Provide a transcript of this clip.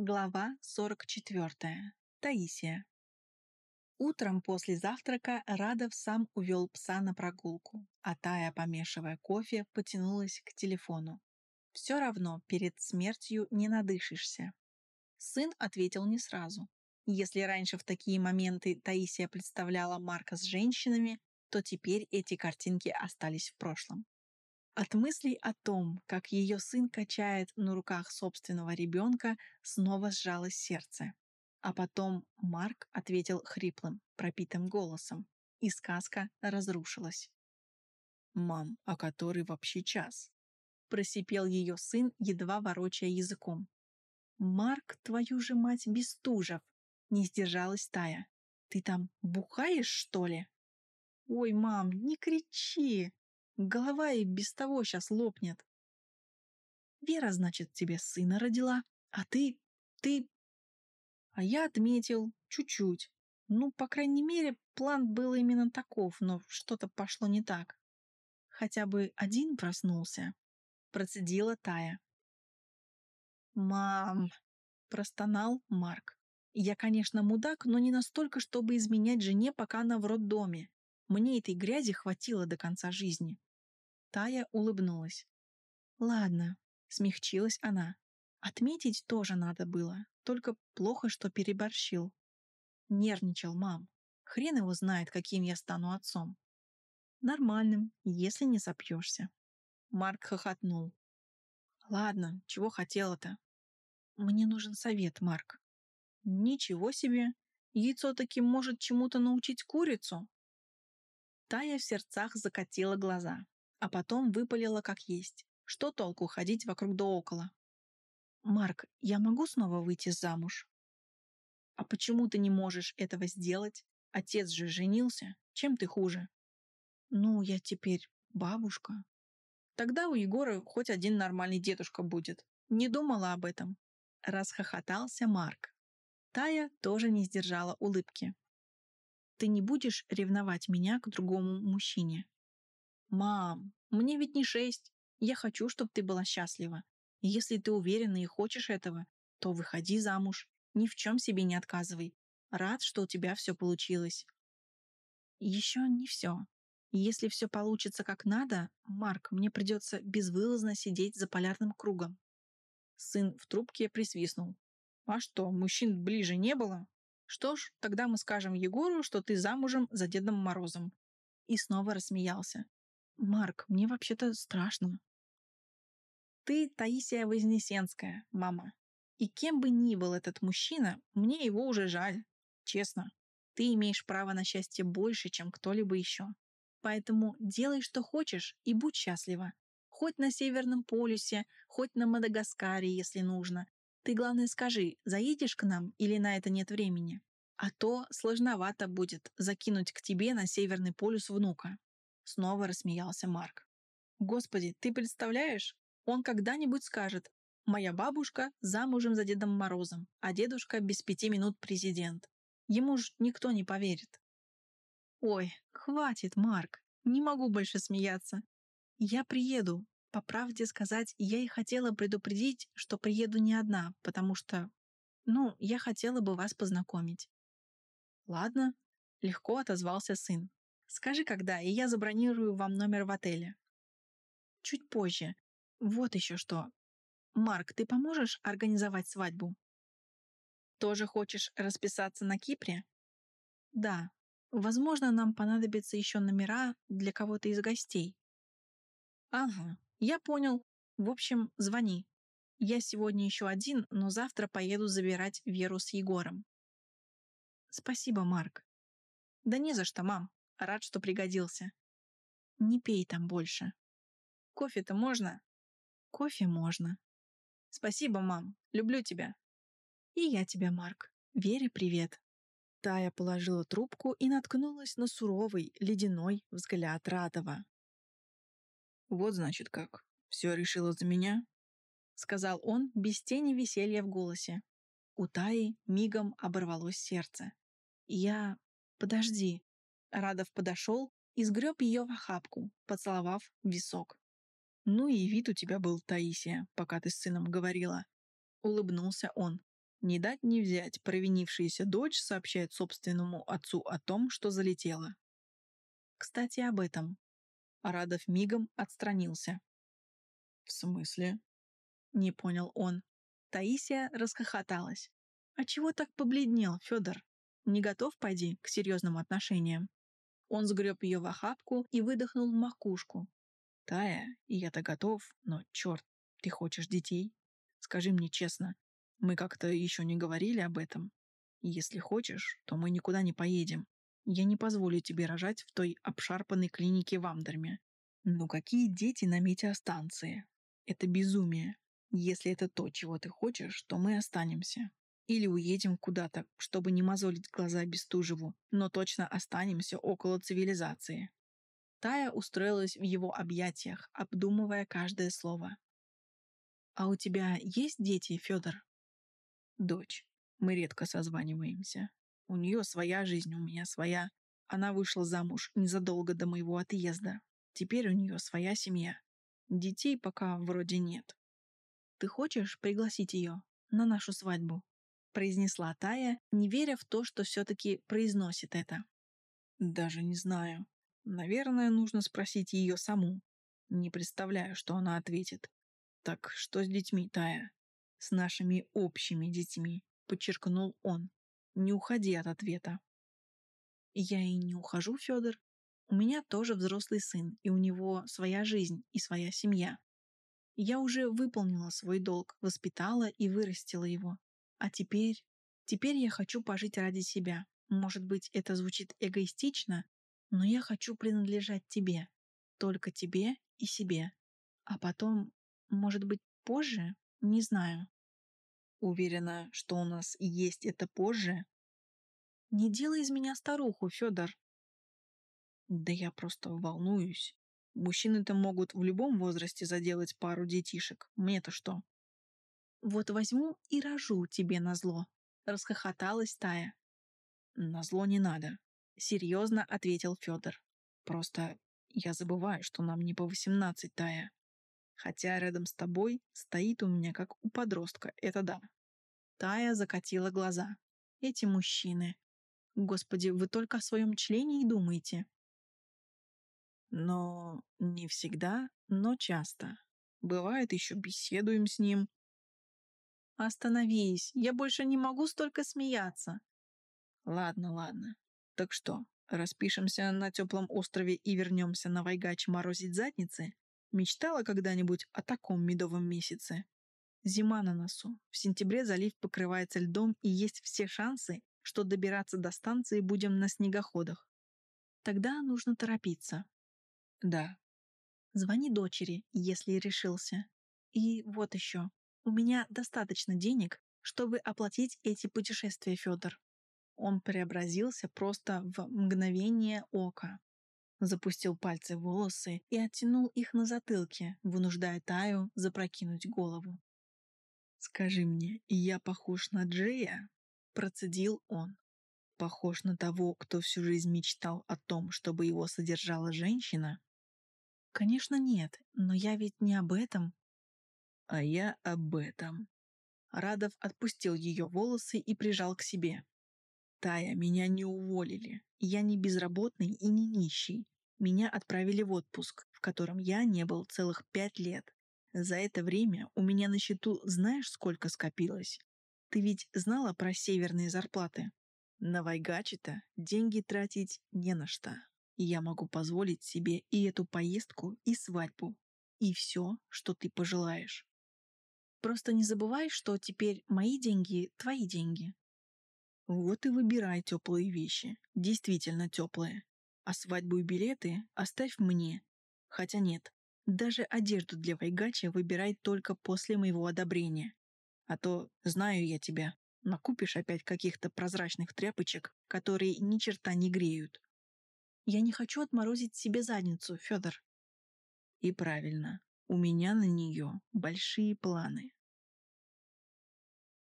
Глава 44. Таисия. Утром после завтрака Радов сам увел пса на прогулку, а Тая, помешивая кофе, потянулась к телефону. Все равно перед смертью не надышишься. Сын ответил не сразу. Если раньше в такие моменты Таисия представляла Марка с женщинами, то теперь эти картинки остались в прошлом. От мыслей о том, как ее сын качает на руках собственного ребенка, снова сжалось сердце. А потом Марк ответил хриплым, пропитым голосом, и сказка разрушилась. «Мам, а который вообще час?» Просипел ее сын, едва ворочая языком. «Марк, твою же мать, Бестужев!» Не сдержалась Тая. «Ты там бухаешь, что ли?» «Ой, мам, не кричи!» Голова и без того сейчас лопнет. Вера, значит, тебе сына родила, а ты... ты... А я отметил, чуть-чуть. Ну, по крайней мере, план был именно таков, но что-то пошло не так. Хотя бы один проснулся. Процедила Тая. «Мам!» – простонал Марк. «Я, конечно, мудак, но не настолько, чтобы изменять жене, пока она в роддоме. Мне этой грязи хватило до конца жизни. Тая улыбнулась. «Ладно», — смягчилась она. «Отметить тоже надо было, только плохо, что переборщил». Нервничал мам. Хрен его знает, каким я стану отцом. Нормальным, если не сопьешься. Марк хохотнул. Ладно, чего хотела-то? Мне нужен совет, Марк. Ничего себе! Яйцо таки может чему-то научить курицу? Тая в сердцах закатила глаза а потом выпалила как есть. Что толку ходить вокруг да около? «Марк, я могу снова выйти замуж?» «А почему ты не можешь этого сделать? Отец же женился. Чем ты хуже?» «Ну, я теперь бабушка». «Тогда у Егора хоть один нормальный дедушка будет. Не думала об этом». Расхохотался Марк. Тая тоже не сдержала улыбки. «Ты не будешь ревновать меня к другому мужчине?» «Мам, мне ведь не шесть. Я хочу, чтобы ты была счастлива. если ты уверена и хочешь этого, то выходи замуж. Ни в чем себе не отказывай. Рад, что у тебя все получилось». «Еще не все. Если все получится как надо, Марк, мне придется безвылазно сидеть за полярным кругом». Сын в трубке присвистнул. «А что, мужчин ближе не было? Что ж, тогда мы скажем Егору, что ты замужем за Дедом Морозом». И снова рассмеялся. Марк, мне вообще-то страшно. Ты Таисия Вознесенская, мама. И кем бы ни был этот мужчина, мне его уже жаль. Честно. Ты имеешь право на счастье больше, чем кто-либо еще. Поэтому делай, что хочешь, и будь счастлива. Хоть на Северном полюсе, хоть на Мадагаскаре, если нужно. Ты, главное, скажи, заедешь к нам или на это нет времени? А то сложновато будет закинуть к тебе на Северный полюс внука. Снова рассмеялся Марк. Господи, ты представляешь? Он когда-нибудь скажет, моя бабушка замужем за Дедом Морозом, а дедушка без пяти минут президент. Ему ж никто не поверит. Ой, хватит, Марк, не могу больше смеяться. Я приеду. По правде сказать, я и хотела предупредить, что приеду не одна, потому что... Ну, я хотела бы вас познакомить. Ладно, легко отозвался сын. Скажи, когда, и я забронирую вам номер в отеле. Чуть позже. Вот еще что. Марк, ты поможешь организовать свадьбу? Тоже хочешь расписаться на Кипре? Да. Возможно, нам понадобятся еще номера для кого-то из гостей. Ага, я понял. В общем, звони. Я сегодня еще один, но завтра поеду забирать Веру с Егором. Спасибо, Марк. Да не за что, мам. Рад, что пригодился. Не пей там больше. Кофе-то можно? Кофе можно. Спасибо, мам. Люблю тебя. И я тебя, Марк. Вере привет. Тая положила трубку и наткнулась на суровый, ледяной взгляд Радова. «Вот значит как. Все решила за меня?» — сказал он без тени веселья в голосе. У Таи мигом оборвалось сердце. «Я... Подожди. Радов подошел и сгреб ее в охапку, поцеловав висок. «Ну и вид у тебя был, Таисия, пока ты с сыном говорила», — улыбнулся он. Не дать не взять, провинившаяся дочь сообщает собственному отцу о том, что залетела. Кстати, об этом. Радов мигом отстранился. В смысле? Не понял он. Таисия расхохоталась. А чего так побледнел, Федор? Не готов, пойди, к серьезным отношениям? Он сгреб ее в охапку и выдохнул в макушку. Тая, я-то готов, но, черт, ты хочешь детей? Скажи мне честно, мы как-то еще не говорили об этом. Если хочешь, то мы никуда не поедем. Я не позволю тебе рожать в той обшарпанной клинике в Амдерме. Ну какие дети на метеостанции? Это безумие. Если это то, чего ты хочешь, то мы останемся. Или уедем куда-то, чтобы не мозолить глаза Бестужеву, но точно останемся около цивилизации. Тая устроилась в его объятиях, обдумывая каждое слово. «А у тебя есть дети, Федор?» «Дочь. Мы редко созваниваемся. У нее своя жизнь, у меня своя. Она вышла замуж незадолго до моего отъезда. Теперь у нее своя семья. Детей пока вроде нет. Ты хочешь пригласить ее на нашу свадьбу?» Произнесла Тая, не веря в то, что все-таки произносит это. «Даже не знаю. Наверное, нужно спросить ее саму. Не представляю, что она ответит. Так что с детьми, Тая? С нашими общими детьми», подчеркнул он. «Не уходи от ответа». «Я и не ухожу, Федор. У меня тоже взрослый сын, и у него своя жизнь и своя семья. Я уже выполнила свой долг, воспитала и вырастила его. А теперь... Теперь я хочу пожить ради себя. Может быть, это звучит эгоистично, но я хочу принадлежать тебе. Только тебе и себе. А потом, может быть, позже? Не знаю. Уверена, что у нас есть это позже? Не делай из меня старуху, Федор. Да я просто волнуюсь. Мужчины-то могут в любом возрасте заделать пару детишек. Мне-то что? Вот возьму и рожу тебе на зло. Расхохоталась Тая. На зло не надо. Серьезно ответил Федор. Просто я забываю, что нам не по восемнадцать, Тая. Хотя рядом с тобой стоит у меня как у подростка, это да. Тая закатила глаза. Эти мужчины. Господи, вы только о своем члене и думаете. Но не всегда, но часто. Бывает, еще беседуем с ним. Остановись, я больше не могу столько смеяться. Ладно, ладно. Так что, распишемся на теплом острове и вернемся на Вайгач морозить задницы? Мечтала когда-нибудь о таком медовом месяце? Зима на носу. В сентябре залив покрывается льдом и есть все шансы, что добираться до станции будем на снегоходах. Тогда нужно торопиться. Да. Звони дочери, если решился. И вот еще. У меня достаточно денег, чтобы оплатить эти путешествия, Федор. Он преобразился просто в мгновение ока. Запустил пальцы в волосы и оттянул их на затылке, вынуждая Таю запрокинуть голову. «Скажи мне, я похож на Джея?» – процедил он. «Похож на того, кто всю жизнь мечтал о том, чтобы его содержала женщина?» Конечно, нет, но я ведь не об этом. А я об этом. Радов отпустил ее волосы и прижал к себе. Тая, меня не уволили. Я не безработный и не нищий. Меня отправили в отпуск, в котором я не был целых пять лет. За это время у меня на счету знаешь, сколько скопилось? Ты ведь знала про северные зарплаты? На Вайгаче-то деньги тратить не на что и я могу позволить себе и эту поездку, и свадьбу, и все, что ты пожелаешь. Просто не забывай, что теперь мои деньги – твои деньги. Вот и выбирай теплые вещи, действительно теплые. А свадьбу и билеты оставь мне. Хотя нет, даже одежду для Вайгача выбирай только после моего одобрения. А то, знаю я тебя, накупишь опять каких-то прозрачных тряпочек, которые ни черта не греют. Я не хочу отморозить себе задницу, Федор. И правильно, у меня на нее большие планы.